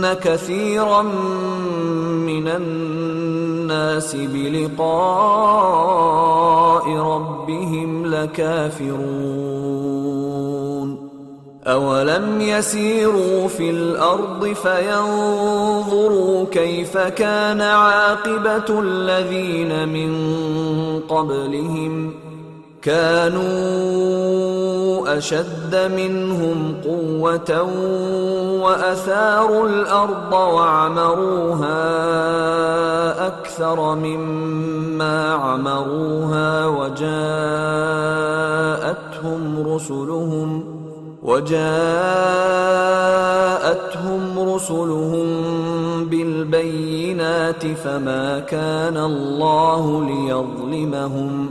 وان كثيرا من الناس بلقاء ربهم لكافرون اولم يسيروا في الأرض فينظروا كيف كان عاقبه الذين من قبلهم كانوا أشد منهم قوة وأثاروا الأرض وعمروها أكثر مما عمروها وجاءتهم رسلهم وجاءتهم رسلهم بالبينات فما كان الله ليظلمهم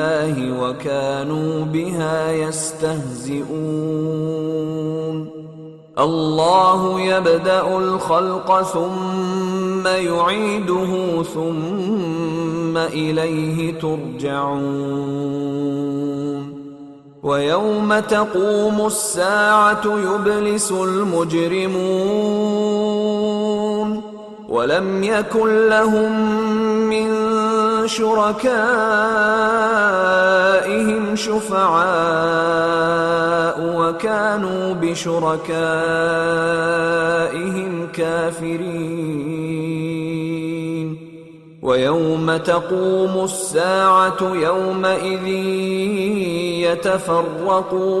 الله وكانوا بها يستهزئون. الله يبدأ الخلق ثم يعيده ثم إليه ترجعون. ويوم تقوم الساعة يبلس المجرمون. ولم يكن لهم من شركائهم شفعاء وكانوا بشركائهم كافرين. ويوم تقوم الساعة يومئذ يتفرقون.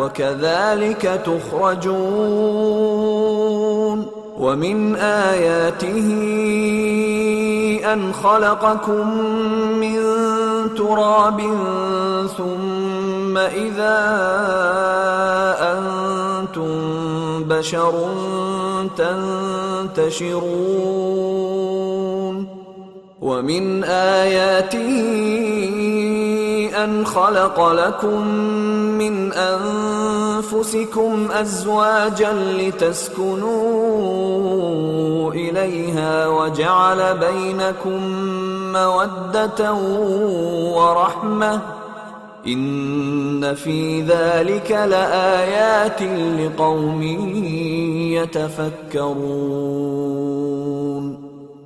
وكذلك تخرجون. ومن آياته أن خلقكم من تراب ثم إذا أنتم بشر تنتشرون. ومن آياته ان خلق لكم من أنفسكم ازواجا لتسكنوا إليها وجعل بينكم مودة ورحمة. إن في ذلك لآيات لقوم يتفكرون.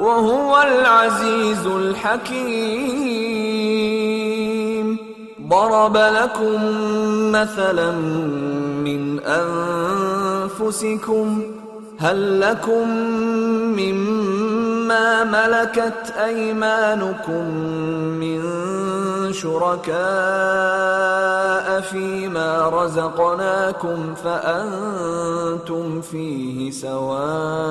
وهو العزيز الحكيم. ضرب لكم مثلا من أنفسكم هل لكم مما ملكت أيمانكم من شركاء فيما رزقناكم فأنتم فيه سواء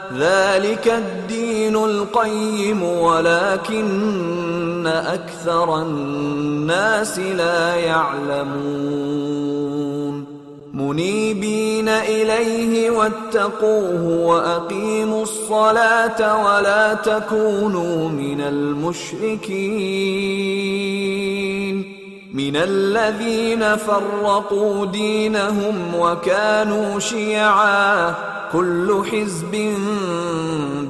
ذلك الدين القيم ولكن أكثر الناس لا يعلمون. منيبين إليه واتقوه وأقيموا الصلاة ولا تكونوا من المشركين. من الذين فرقوا دينهم وكانوا شيعا. كل حزب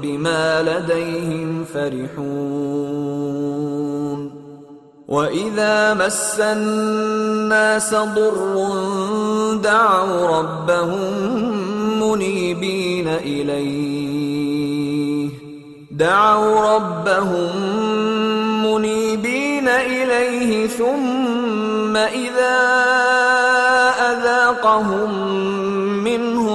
بما لديهم فرحون. وإذا مس الناس ضر دعوا ربهم منيبين إليه. دعوا ربهم منيبين إليه ثم إذا أذاقهم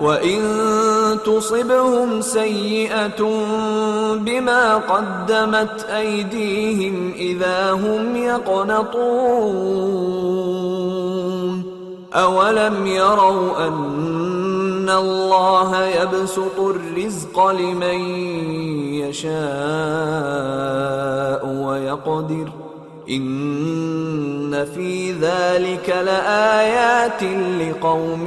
وان تصبهم سيئه بما قدمت ايديهم اذا هم يقنطون اولم يروا ان الله يبسط الرزق لمن يشاء ويقدر ان في ذلك لايات لقوم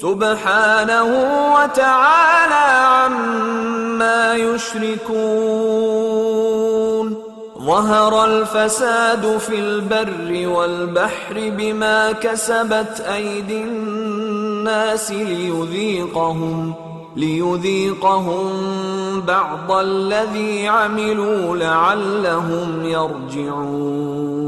سبحانه وتعالى عما يشركون. ظهر الفساد في البر والبحر بما كسبت أيدي الناس ليذيقهم ليذيقهم بعض الذي عملوا لعلهم يرجعون.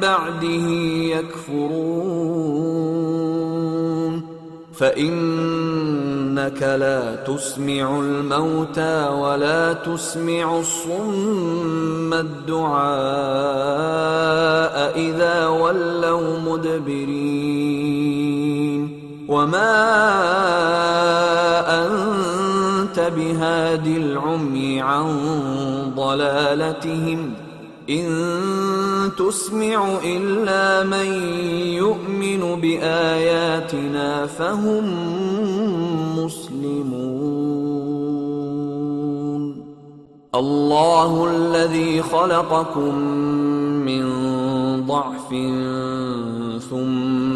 بعده يكفرون. فإنك لا تسمع الموتى ولا تسمع الصم الدعاء إذا ولوا مدبرين. وما أنت بهادي العمي عن ضلالتهم إن تسمع إلا من يؤمن بآياتنا فهم مسلمون. الله الذي خلقكم من ضعف ثم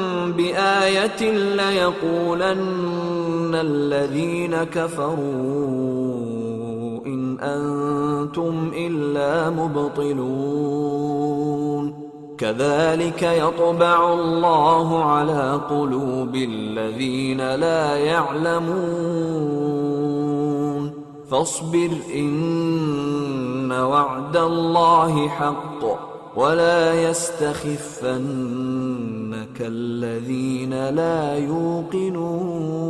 بآية ليقولن الذين كفروا إن أنتم إلا مبطلون. كذلك يطبع الله على قلوب الذين لا يعلمون. فاصبر إن وعد الله حق ولا يستخفنك كالذين لا يوقنون.